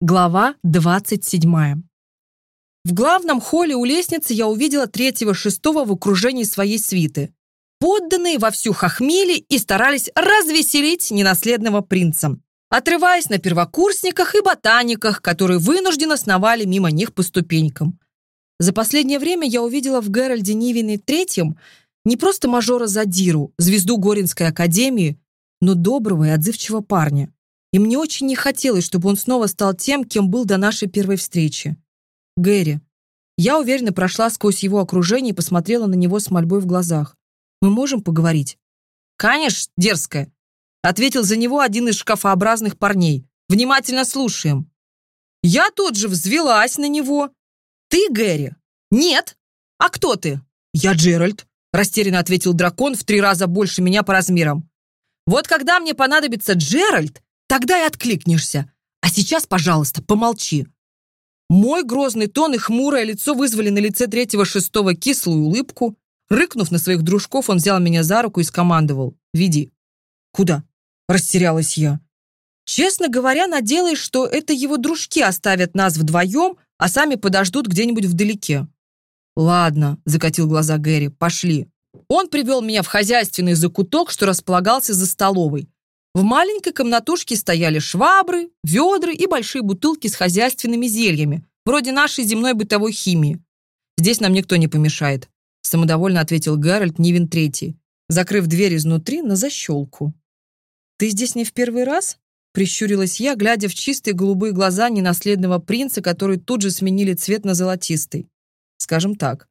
Глава 27. В главном холле у лестницы я увидела третьего шестого в окружении своей свиты. Подданные вовсю хохмели и старались развеселить ненаследного принца, отрываясь на первокурсниках и ботаниках, которые вынужденно сновали мимо них по ступенькам. За последнее время я увидела в Геральде Нивине третьем не просто мажора Задиру, звезду Горинской академии, но доброго и отзывчивого парня. И Мне очень не хотелось, чтобы он снова стал тем, кем был до нашей первой встречи. Гэри. Я уверенно прошла сквозь его окружение и посмотрела на него с мольбой в глазах. «Мы можем поговорить?» «Конечно, дерзкая!» Ответил за него один из шкафообразных парней. «Внимательно слушаем!» Я тут же взвелась на него. «Ты Гэри?» «Нет!» «А кто ты?» «Я Джеральд», растерянно ответил дракон в три раза больше меня по размерам. «Вот когда мне понадобится Джеральд, Тогда и откликнешься. А сейчас, пожалуйста, помолчи». Мой грозный тон и хмурое лицо вызвали на лице третьего-шестого кислую улыбку. Рыкнув на своих дружков, он взял меня за руку и скомандовал. «Веди». «Куда?» – растерялась я. Честно говоря, надеялась, что это его дружки оставят нас вдвоем, а сами подождут где-нибудь вдалеке. «Ладно», – закатил глаза Гэри, – «пошли». Он привел меня в хозяйственный закуток, что располагался за столовой. В маленькой комнатушке стояли швабры, ведра и большие бутылки с хозяйственными зельями, вроде нашей земной бытовой химии. «Здесь нам никто не помешает», — самодовольно ответил Гарольд Нивен Третий, закрыв дверь изнутри на защелку. «Ты здесь не в первый раз?» — прищурилась я, глядя в чистые голубые глаза ненаследного принца, которые тут же сменили цвет на золотистый. Скажем так.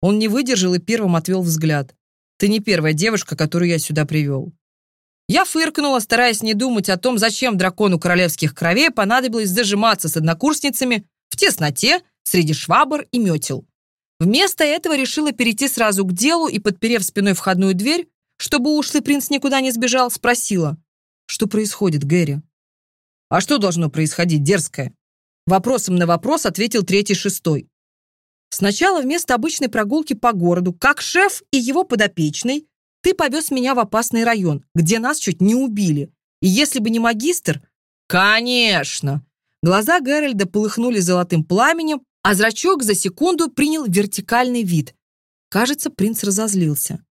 Он не выдержал и первым отвел взгляд. «Ты не первая девушка, которую я сюда привел. Я фыркнула, стараясь не думать о том, зачем дракону королевских кровей понадобилось зажиматься с однокурсницами в тесноте среди швабр и метел. Вместо этого решила перейти сразу к делу и, подперев спиной входную дверь, чтобы ушлый принц никуда не сбежал, спросила, что происходит, Гэри? А что должно происходить, дерзкое? Вопросом на вопрос ответил третий шестой. Сначала вместо обычной прогулки по городу, как шеф и его подопечный, ты повез меня в опасный район, где нас чуть не убили. И если бы не магистр...» «Конечно!» Глаза Гэральда полыхнули золотым пламенем, а зрачок за секунду принял вертикальный вид. Кажется, принц разозлился.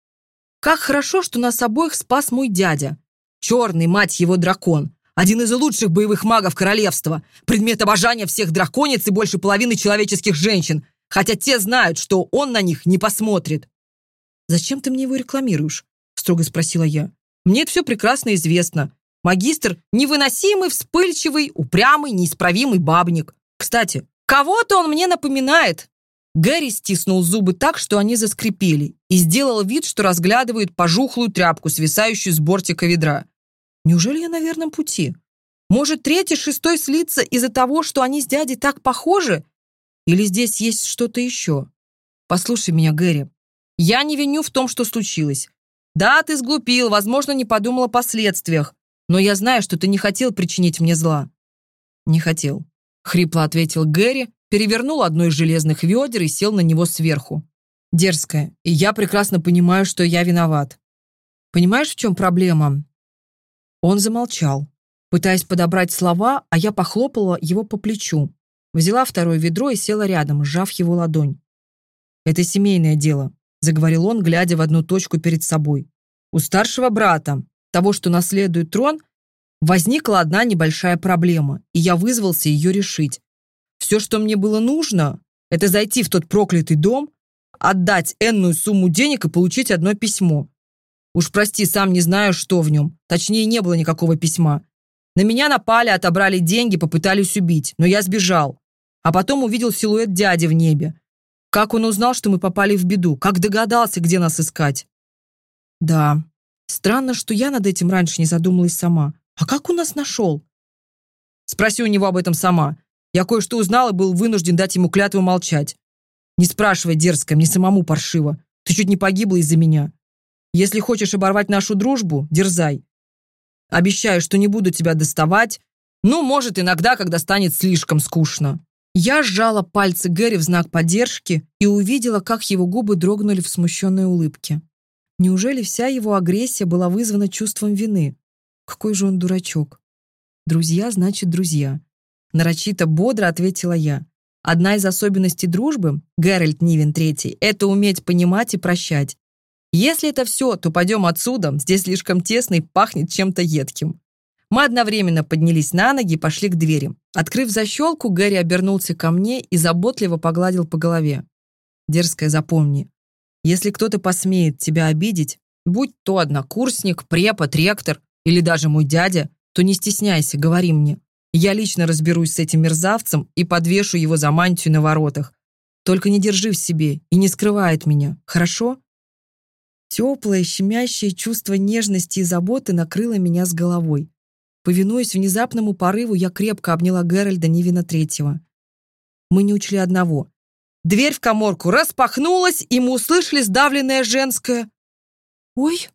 «Как хорошо, что нас обоих спас мой дядя. Черный, мать его, дракон. Один из лучших боевых магов королевства. Предмет обожания всех драконец и больше половины человеческих женщин. Хотя те знают, что он на них не посмотрит». «Зачем ты мне его рекламируешь?» — строго спросила я. «Мне это все прекрасно известно. Магистр — невыносимый, вспыльчивый, упрямый, неисправимый бабник. Кстати, кого-то он мне напоминает». Гэри стиснул зубы так, что они заскрипели, и сделал вид, что разглядывает пожухлую тряпку, свисающую с бортика ведра. «Неужели я на верном пути? Может, третий, шестой слиться из-за того, что они с дядей так похожи? Или здесь есть что-то еще? Послушай меня, Гэри, я не виню в том, что случилось. Да, ты сглупил, возможно, не подумал о последствиях, но я знаю, что ты не хотел причинить мне зла». «Не хотел», — хрипло ответил Гэри, перевернул одно из железных ведер и сел на него сверху. «Дерзкая, и я прекрасно понимаю, что я виноват. Понимаешь, в чем заговорил он, глядя в одну точку перед собой. У старшего брата, того, что наследует трон, возникла одна небольшая проблема, и я вызвался ее решить. Все, что мне было нужно, это зайти в тот проклятый дом, отдать энную сумму денег и получить одно письмо. Уж прости, сам не знаю, что в нем. Точнее, не было никакого письма. На меня напали, отобрали деньги, попытались убить, но я сбежал. А потом увидел силуэт дяди в небе. Как он узнал, что мы попали в беду? Как догадался, где нас искать?» «Да. Странно, что я над этим раньше не задумалась сама. А как он нас нашел?» «Спроси у него об этом сама. Я кое-что узнал и был вынужден дать ему клятву молчать. Не спрашивай дерзко, мне самому паршиво. Ты чуть не погибла из-за меня. Если хочешь оборвать нашу дружбу, дерзай. Обещаю, что не буду тебя доставать. Ну, может, иногда, когда станет слишком скучно». Я сжала пальцы Гэри в знак поддержки и увидела, как его губы дрогнули в смущенной улыбке. Неужели вся его агрессия была вызвана чувством вины? Какой же он дурачок. Друзья значит друзья. Нарочито бодро ответила я. Одна из особенностей дружбы, Геральт Нивен III, это уметь понимать и прощать. Если это все, то пойдем отсюда, здесь слишком тесно и пахнет чем-то едким. Мы одновременно поднялись на ноги и пошли к двери. Открыв защелку, Гэри обернулся ко мне и заботливо погладил по голове. «Дерзкая, запомни. Если кто-то посмеет тебя обидеть, будь то однокурсник, препод, ректор или даже мой дядя, то не стесняйся, говори мне. Я лично разберусь с этим мерзавцем и подвешу его за мантию на воротах. Только не держи в себе и не скрывай от меня, хорошо?» Теплое, щемящее чувство нежности и заботы накрыло меня с головой. Повинуясь внезапному порыву, я крепко обняла Геральда Нивина Третьего. Мы не учли одного. Дверь в коморку распахнулась, и мы услышали сдавленное женское «Ой!»